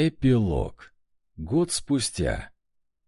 Эпилог. Год спустя.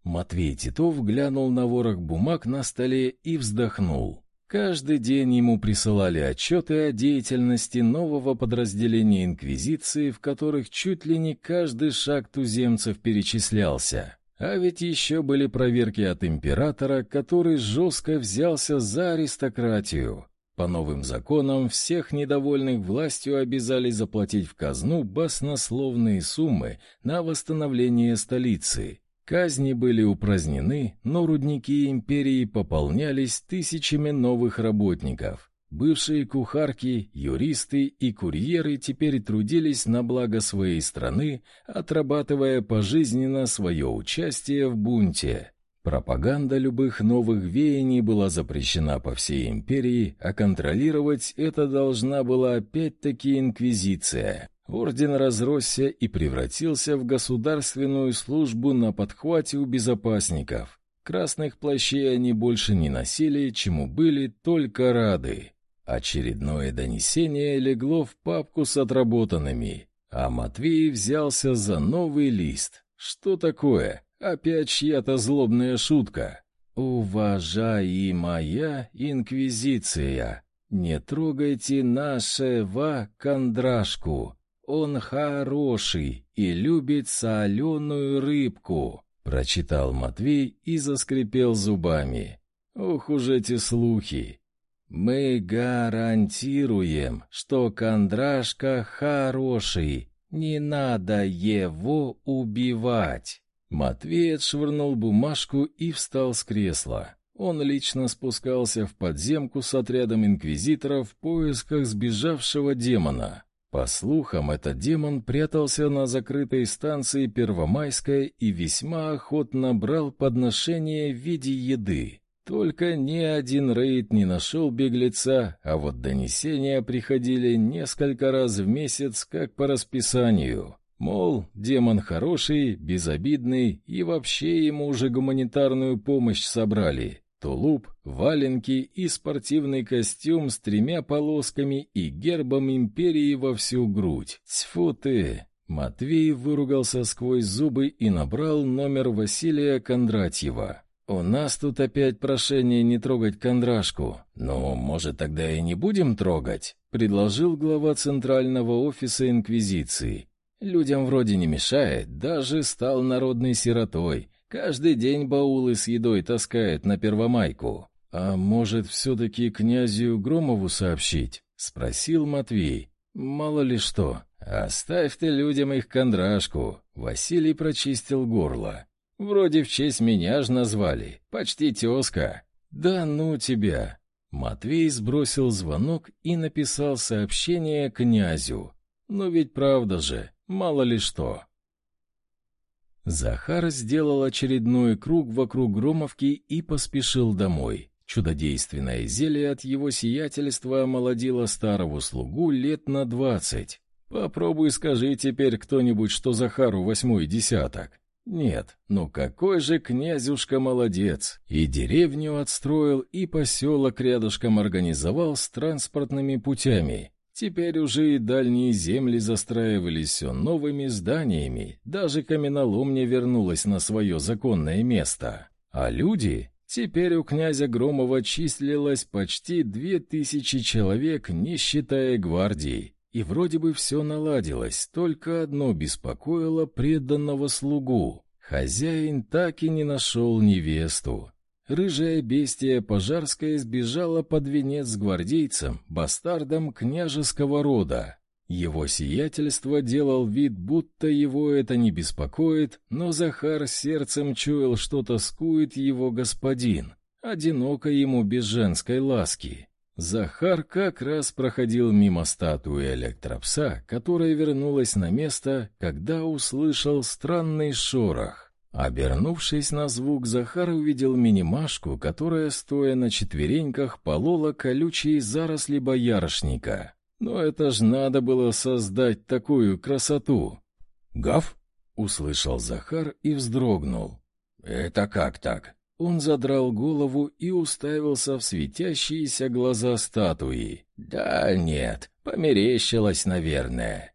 Матвей Титов глянул на ворох бумаг на столе и вздохнул. Каждый день ему присылали отчеты о деятельности нового подразделения Инквизиции, в которых чуть ли не каждый шаг туземцев перечислялся. А ведь еще были проверки от императора, который жестко взялся за аристократию. По новым законам всех недовольных властью обязали заплатить в казну баснословные суммы на восстановление столицы. Казни были упразднены, но рудники империи пополнялись тысячами новых работников. Бывшие кухарки, юристы и курьеры теперь трудились на благо своей страны, отрабатывая пожизненно свое участие в бунте. Пропаганда любых новых веяний была запрещена по всей империи, а контролировать это должна была опять-таки инквизиция. Орден разросся и превратился в государственную службу на подхвате у безопасников. Красных плащей они больше не носили, чему были только рады. Очередное донесение легло в папку с отработанными, а Матвей взялся за новый лист. Что такое? Опять чья-то злобная шутка. «Уважаемая инквизиция, не трогайте нашего кондрашку. Он хороший и любит соленую рыбку, прочитал Матвей и заскрипел зубами. Ох уж эти слухи. Мы гарантируем, что Кондрашка хороший. Не надо его убивать. Матвей отшвырнул бумажку и встал с кресла. Он лично спускался в подземку с отрядом инквизиторов в поисках сбежавшего демона. По слухам, этот демон прятался на закрытой станции Первомайская и весьма охотно брал подношения в виде еды. Только ни один рейд не нашел беглеца, а вот донесения приходили несколько раз в месяц, как по расписанию. Мол, демон хороший, безобидный, и вообще ему уже гуманитарную помощь собрали. Тулуп, валенки и спортивный костюм с тремя полосками и гербом империи во всю грудь. Тьфу ты! Матвей выругался сквозь зубы и набрал номер Василия Кондратьева. «У нас тут опять прошение не трогать кондрашку. Ну, может, тогда и не будем трогать?» — предложил глава Центрального офиса Инквизиции. «Людям вроде не мешает, даже стал народной сиротой. Каждый день баулы с едой таскает на Первомайку. А может, все-таки князю Громову сообщить? Спросил Матвей. Мало ли что. Оставь ты людям их кондрашку. Василий прочистил горло. Вроде в честь меня ж назвали. Почти тезка. Да ну тебя. Матвей сбросил звонок и написал сообщение князю. Но ведь правда же, мало ли что. Захар сделал очередной круг вокруг Громовки и поспешил домой. Чудодейственное зелье от его сиятельства омолодило старого слугу лет на двадцать. Попробуй скажи теперь кто-нибудь, что Захару восьмой десяток. Нет, ну какой же князюшка молодец! И деревню отстроил, и поселок рядышком организовал с транспортными путями. Теперь уже и дальние земли застраивались все новыми зданиями, даже каменоломня вернулась на свое законное место. А люди... Теперь у князя Громова числилось почти две тысячи человек, не считая гвардии. И вроде бы все наладилось, только одно беспокоило преданного слугу. Хозяин так и не нашел невесту. Рыжая бестия Пожарская сбежала под венец с гвардейцем, бастардом княжеского рода. Его сиятельство делал вид, будто его это не беспокоит, но Захар сердцем чуял, что тоскует его господин. Одиноко ему без женской ласки. Захар как раз проходил мимо статуи электропса, которая вернулась на место, когда услышал странный шорох. Обернувшись на звук, Захар увидел минимашку, которая, стоя на четвереньках, полола колючие заросли боярышника. Но это ж надо было создать такую красоту. «Гав!» — услышал Захар и вздрогнул. «Это как так?» Он задрал голову и уставился в светящиеся глаза статуи. «Да нет, померещилось, наверное».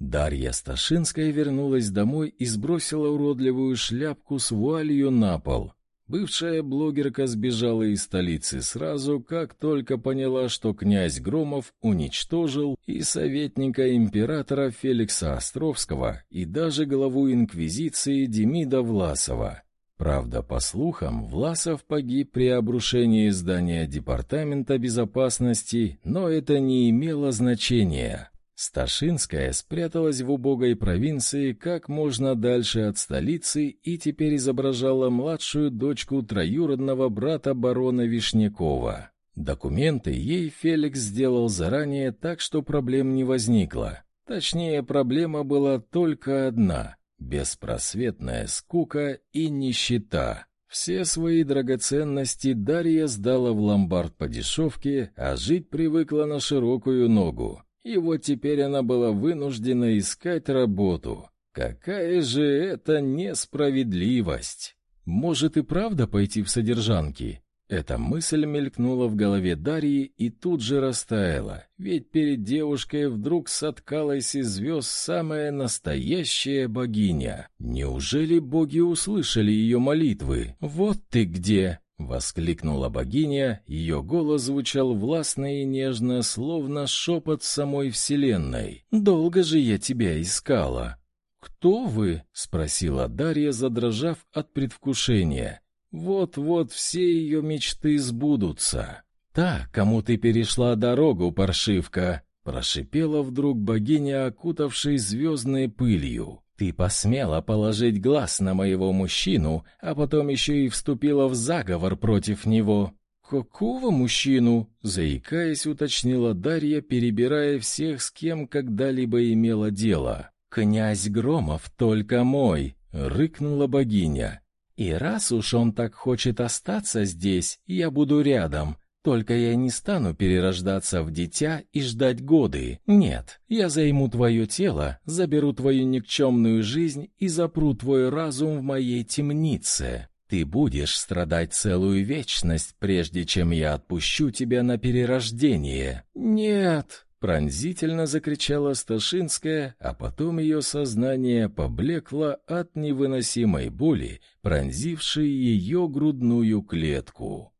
Дарья Сташинская вернулась домой и сбросила уродливую шляпку с вуалью на пол. Бывшая блогерка сбежала из столицы сразу, как только поняла, что князь Громов уничтожил и советника императора Феликса Островского, и даже главу инквизиции Демида Власова. Правда, по слухам, Власов погиб при обрушении здания Департамента безопасности, но это не имело значения. Сташинская спряталась в убогой провинции как можно дальше от столицы и теперь изображала младшую дочку троюродного брата барона Вишнякова. Документы ей Феликс сделал заранее, так что проблем не возникло. Точнее, проблема была только одна — беспросветная скука и нищета. Все свои драгоценности Дарья сдала в ломбард по дешевке, а жить привыкла на широкую ногу. И вот теперь она была вынуждена искать работу. Какая же это несправедливость! Может и правда пойти в содержанки? Эта мысль мелькнула в голове Дарьи и тут же растаяла, ведь перед девушкой вдруг соткалась из звезд самая настоящая богиня. Неужели боги услышали ее молитвы? «Вот ты где!» Воскликнула богиня, ее голос звучал властно и нежно, словно шепот самой вселенной. «Долго же я тебя искала!» «Кто вы?» — спросила Дарья, задрожав от предвкушения. «Вот-вот все ее мечты сбудутся!» «Та, кому ты перешла дорогу, паршивка!» — прошипела вдруг богиня, окутавшей звездной пылью. Ты посмела положить глаз на моего мужчину, а потом еще и вступила в заговор против него. Какого мужчину? заикаясь, уточнила Дарья, перебирая всех, с кем когда-либо имела дело. Князь Громов только мой, рыкнула богиня. И раз уж он так хочет остаться здесь, я буду рядом. Только я не стану перерождаться в дитя и ждать годы. Нет, я займу твое тело, заберу твою никчемную жизнь и запру твой разум в моей темнице. Ты будешь страдать целую вечность, прежде чем я отпущу тебя на перерождение. Нет, пронзительно закричала Сташинская, а потом ее сознание поблекло от невыносимой боли, пронзившей ее грудную клетку.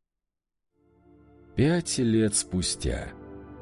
Пять лет спустя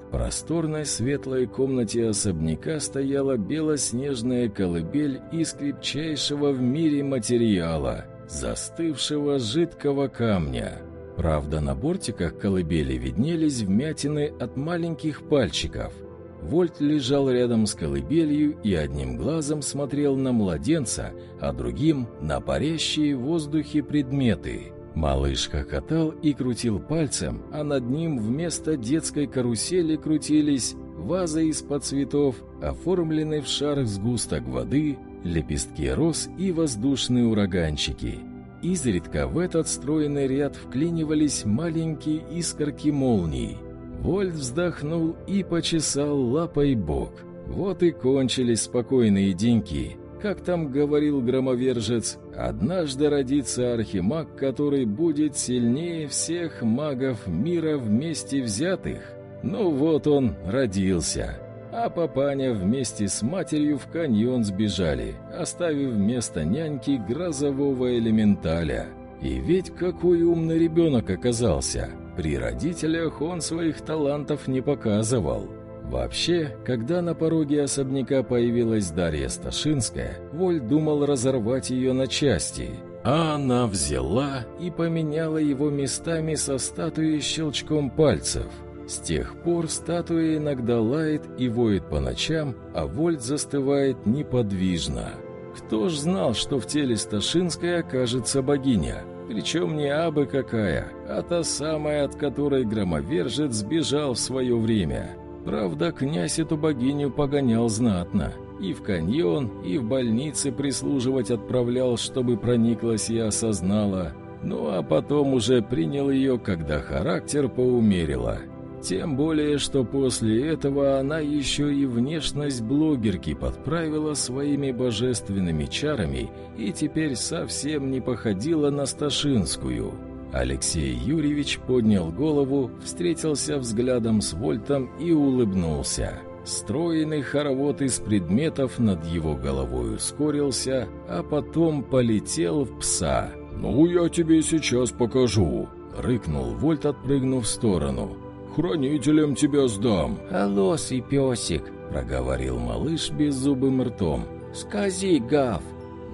в просторной светлой комнате особняка стояла белоснежная колыбель из крепчайшего в мире материала, застывшего жидкого камня. Правда, на бортиках колыбели виднелись вмятины от маленьких пальчиков. Вольт лежал рядом с колыбелью и одним глазом смотрел на младенца, а другим — на парящие в воздухе предметы — Малыш хохотал и крутил пальцем, а над ним вместо детской карусели крутились ваза из-под цветов, оформленный в шар сгусток воды, лепестки роз и воздушные ураганчики. Изредка в этот стройный ряд вклинивались маленькие искорки молний. Вольт вздохнул и почесал лапой бок. Вот и кончились спокойные деньки. Как там говорил громовержец, однажды родится архимаг, который будет сильнее всех магов мира вместе взятых. Ну вот он родился. А папаня вместе с матерью в каньон сбежали, оставив вместо няньки грозового элементаля. И ведь какой умный ребенок оказался. При родителях он своих талантов не показывал. Вообще, когда на пороге особняка появилась Дарья Сташинская, Воль думал разорвать ее на части. А она взяла и поменяла его местами со статуей щелчком пальцев. С тех пор статуя иногда лает и воет по ночам, а Вольт застывает неподвижно. Кто ж знал, что в теле Сташинской окажется богиня? Причем не абы какая, а та самая, от которой громовержец сбежал в свое время. Правда, князь эту богиню погонял знатно. И в каньон, и в больнице прислуживать отправлял, чтобы прониклась и осознала. Ну а потом уже принял ее, когда характер поумерила. Тем более, что после этого она еще и внешность блогерки подправила своими божественными чарами и теперь совсем не походила на Сташинскую. Алексей Юрьевич поднял голову, встретился взглядом с Вольтом и улыбнулся. Стройный хоровод из предметов над его головой ускорился, а потом полетел в пса. «Ну, я тебе сейчас покажу», — рыкнул Вольт, отпрыгнув в сторону. «Хранителем тебя сдам». «Алосый песик», — проговорил малыш беззубым ртом. «Скази, Гав».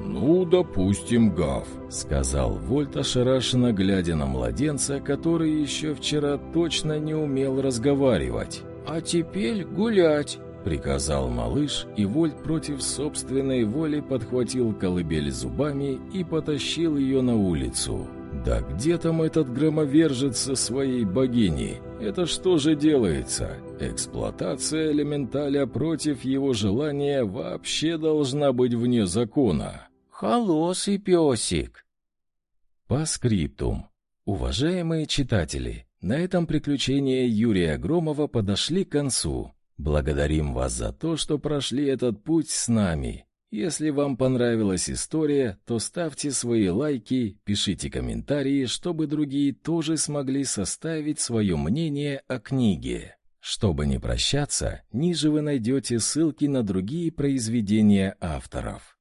«Ну, допустим, Гав», — сказал Вольт, ошарашенно глядя на младенца, который еще вчера точно не умел разговаривать. «А теперь гулять!» — приказал малыш, и Вольт против собственной воли подхватил колыбель зубами и потащил ее на улицу. «Да где там этот громовержец со своей богиней? Это что же делается? Эксплуатация элементаля против его желания вообще должна быть вне закона». «Холосый песик!» По скриптум. Уважаемые читатели, на этом приключения Юрия Громова подошли к концу. Благодарим вас за то, что прошли этот путь с нами. Если вам понравилась история, то ставьте свои лайки, пишите комментарии, чтобы другие тоже смогли составить свое мнение о книге. Чтобы не прощаться, ниже вы найдете ссылки на другие произведения авторов.